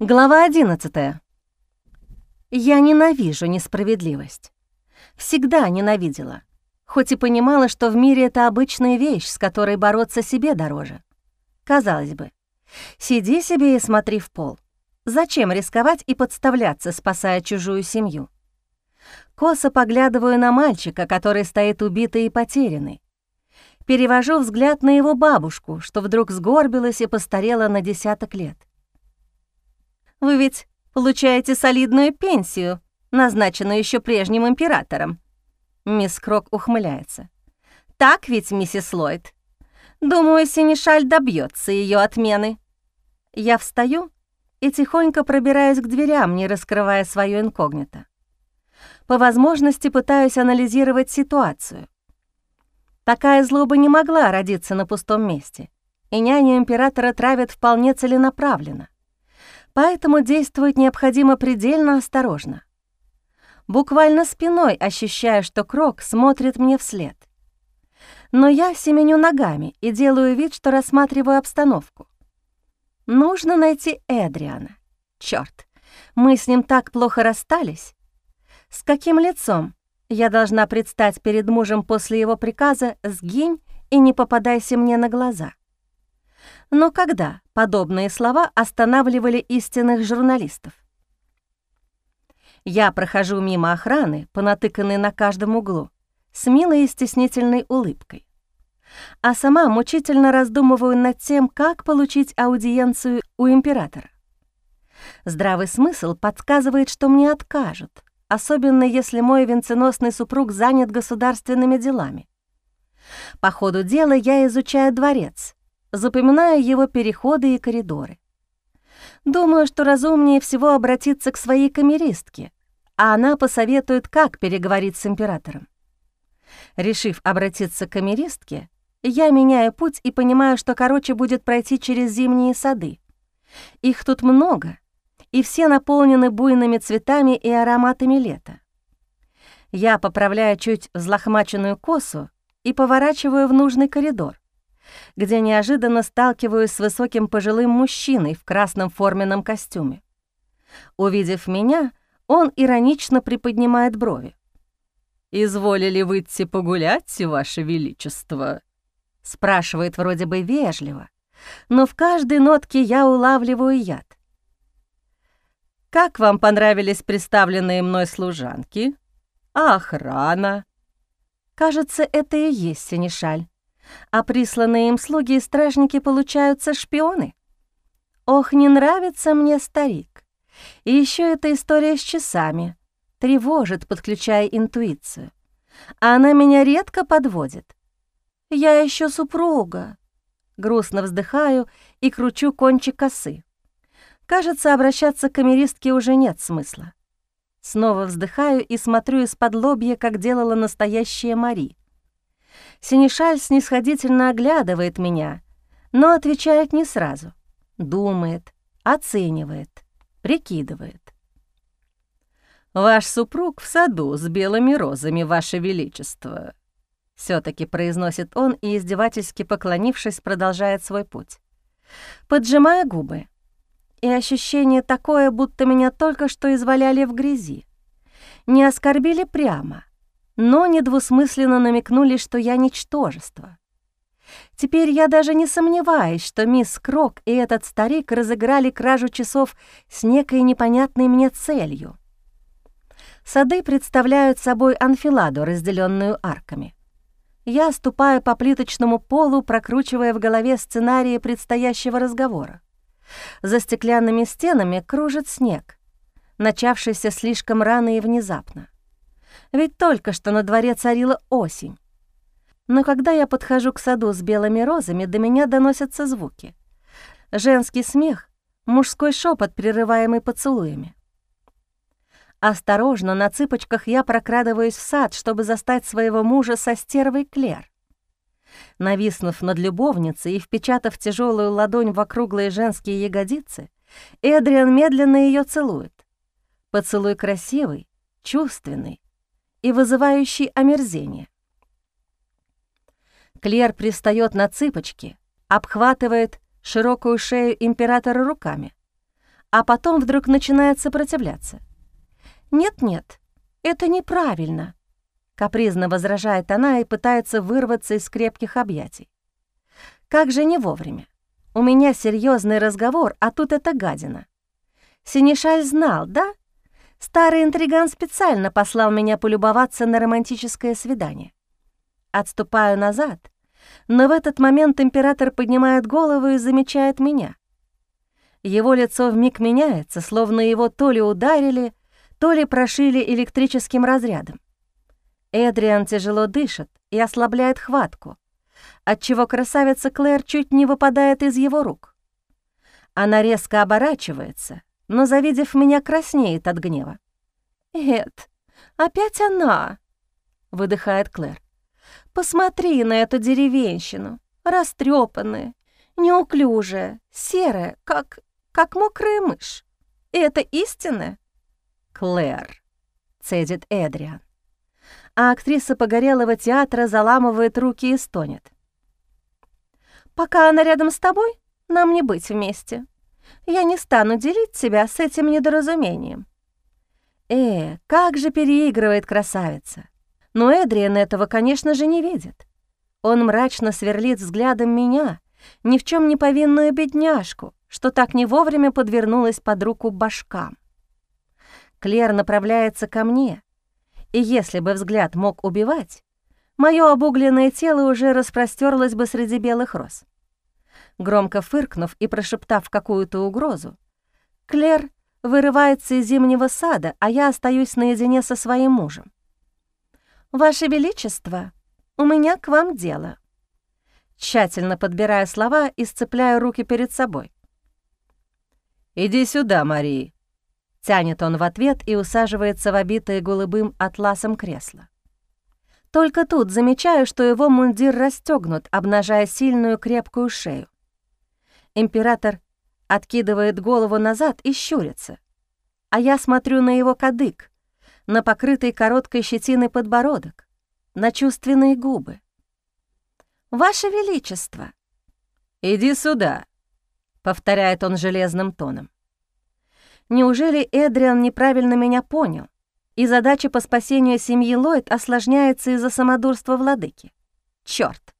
Глава 11. Я ненавижу несправедливость. Всегда ненавидела, хоть и понимала, что в мире это обычная вещь, с которой бороться себе дороже. Казалось бы, сиди себе и смотри в пол. Зачем рисковать и подставляться, спасая чужую семью? Косо поглядываю на мальчика, который стоит убитый и потерянный. Перевожу взгляд на его бабушку, что вдруг сгорбилась и постарела на десяток лет. Вы ведь получаете солидную пенсию, назначенную еще прежним императором». Мисс Крок ухмыляется. «Так ведь, миссис Ллойд? Думаю, Синишаль добьется ее отмены». Я встаю и тихонько пробираюсь к дверям, не раскрывая свое инкогнито. По возможности пытаюсь анализировать ситуацию. Такая злоба не могла родиться на пустом месте, и няню императора травят вполне целенаправленно поэтому действовать необходимо предельно осторожно. Буквально спиной ощущая, что Крок смотрит мне вслед. Но я семеню ногами и делаю вид, что рассматриваю обстановку. Нужно найти Эдриана. Чёрт, мы с ним так плохо расстались. С каким лицом я должна предстать перед мужем после его приказа «сгинь и не попадайся мне на глаза»? Но когда подобные слова останавливали истинных журналистов? Я прохожу мимо охраны, понатыканной на каждом углу, с милой и стеснительной улыбкой. А сама мучительно раздумываю над тем, как получить аудиенцию у императора. Здравый смысл подсказывает, что мне откажут, особенно если мой венценосный супруг занят государственными делами. По ходу дела я изучаю дворец, запоминая его переходы и коридоры. Думаю, что разумнее всего обратиться к своей камеристке, а она посоветует, как переговорить с императором. Решив обратиться к камеристке, я меняю путь и понимаю, что короче будет пройти через зимние сады. Их тут много, и все наполнены буйными цветами и ароматами лета. Я поправляю чуть взлохмаченную косу и поворачиваю в нужный коридор где неожиданно сталкиваюсь с высоким пожилым мужчиной в красном форменном костюме. Увидев меня, он иронично приподнимает брови. «Изволили выйти погулять, Ваше Величество?» Спрашивает вроде бы вежливо, но в каждой нотке я улавливаю яд. «Как вам понравились представленные мной служанки? А охрана?» Кажется, это и есть Синишаль а присланные им слуги и стражники получаются шпионы. Ох, не нравится мне старик. И еще эта история с часами тревожит, подключая интуицию. Она меня редко подводит. Я еще супруга. Грустно вздыхаю и кручу кончик косы. Кажется, обращаться к камеристке уже нет смысла. Снова вздыхаю и смотрю из-под лобья, как делала настоящая Мари. Синишаль снисходительно оглядывает меня, но отвечает не сразу. Думает, оценивает, прикидывает. «Ваш супруг в саду с белыми розами, Ваше Величество», — все таки произносит он и, издевательски поклонившись, продолжает свой путь. Поджимая губы, и ощущение такое, будто меня только что изваляли в грязи. Не оскорбили прямо, но недвусмысленно намекнули, что я ничтожество. Теперь я даже не сомневаюсь, что мисс Крок и этот старик разыграли кражу часов с некой непонятной мне целью. Сады представляют собой анфиладу, разделенную арками. Я ступаю по плиточному полу, прокручивая в голове сценарии предстоящего разговора. За стеклянными стенами кружит снег, начавшийся слишком рано и внезапно ведь только что на дворе царила осень. Но когда я подхожу к саду с белыми розами, до меня доносятся звуки. Женский смех, мужской шепот, прерываемый поцелуями. Осторожно, на цыпочках я прокрадываюсь в сад, чтобы застать своего мужа со стервой Клер. Нависнув над любовницей и впечатав тяжелую ладонь в округлые женские ягодицы, Эдриан медленно ее целует. Поцелуй красивый, чувственный, и вызывающий омерзение. Клер пристает на цыпочки, обхватывает широкую шею императора руками, а потом вдруг начинает сопротивляться. «Нет-нет, это неправильно», — капризно возражает она и пытается вырваться из крепких объятий. «Как же не вовремя? У меня серьезный разговор, а тут эта гадина. Синишаль знал, да? Старый интриган специально послал меня полюбоваться на романтическое свидание. Отступаю назад, но в этот момент император поднимает голову и замечает меня. Его лицо вмиг меняется, словно его то ли ударили, то ли прошили электрическим разрядом. Эдриан тяжело дышит и ослабляет хватку, отчего красавица Клэр чуть не выпадает из его рук. Она резко оборачивается, но, завидев меня, краснеет от гнева. «Эд, опять она!» — выдыхает Клэр. «Посмотри на эту деревенщину, растрепанная, неуклюжая, серая, как, как мокрая мышь. Это истина?» «Клэр», — цедит Эдриан. А актриса погорелого театра заламывает руки и стонет. «Пока она рядом с тобой, нам не быть вместе. Я не стану делить тебя с этим недоразумением». Э, как же переигрывает красавица. Но Эдриан этого, конечно же, не видит. Он мрачно сверлит взглядом меня, ни в чем не повинную бедняжку, что так не вовремя подвернулась под руку башкам. Клер направляется ко мне, и если бы взгляд мог убивать, мое обугленное тело уже распростерлось бы среди белых роз. Громко фыркнув и прошептав какую-то угрозу, Клер вырывается из зимнего сада, а я остаюсь наедине со своим мужем. «Ваше Величество, у меня к вам дело». Тщательно подбирая слова и сцепляя руки перед собой. «Иди сюда, Мария», Тянет он в ответ и усаживается в обитое голубым атласом кресло. Только тут замечаю, что его мундир расстегнут, обнажая сильную крепкую шею. Император откидывает голову назад и щурится, а я смотрю на его кадык, на покрытый короткой щетиной подбородок, на чувственные губы. «Ваше Величество!» «Иди сюда», — повторяет он железным тоном. Неужели Эдриан неправильно меня понял, и задача по спасению семьи Ллойд осложняется из-за самодурства владыки? Чёрт!